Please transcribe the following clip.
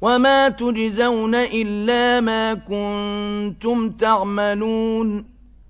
وَمَا تُجْزَوْنَ إِلَّا مَا كُنتُمْ تَعْمَلُونَ